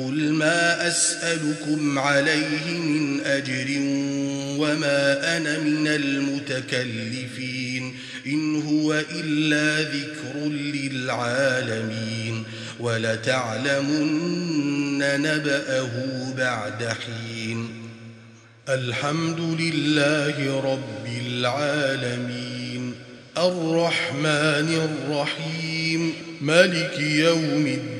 قل ما أسألكم عليه من أجر وما أنا من المتكلفين إن هو إلا ذكر للعالمين ولتعلمن نبأه بعد حين الحمد لله رب العالمين الرحمن الرحيم ملك يوم الدين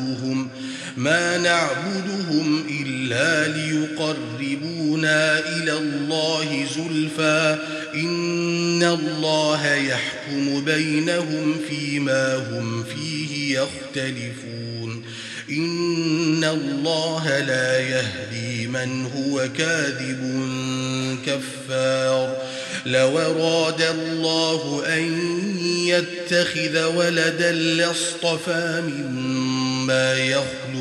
ما نعبدهم إلا ليقربونا إلى الله زلفى. إن الله يحكم بينهم فيما هم فيه يختلفون. إن الله لا يهدي من هو كاذب كفار. لو أراد الله أن يتخذ ولدا لاصطفى مما يخلق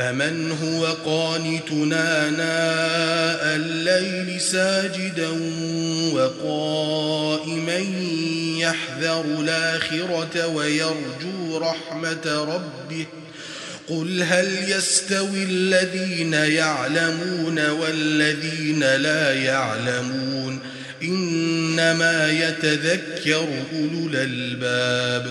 أمن هو قانتنا ناء الليل ساجدا وقائما يحذر الآخرة ويرجو رحمة ربه قل هل يستوي الذين يعلمون والذين لا يعلمون إنما يتذكر أولو الألباب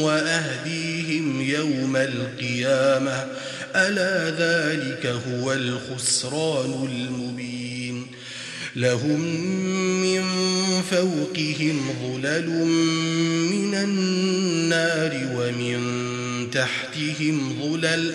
وأهديهم يوم القيامة. ألا ذلك هو الخسران المبين. لهم من فوقهم ظلل من النار ومن تحتهم ظلل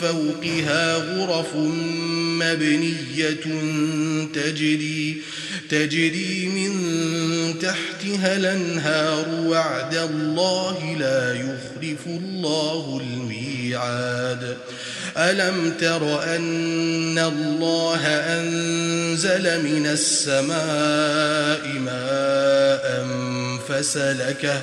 فوقها غرف مبنية تجري تجري من تحتها الأنهار وعد الله لا يخلف الله الميعاد. ألم تر أن الله أنزل من السماء ماء فسلكه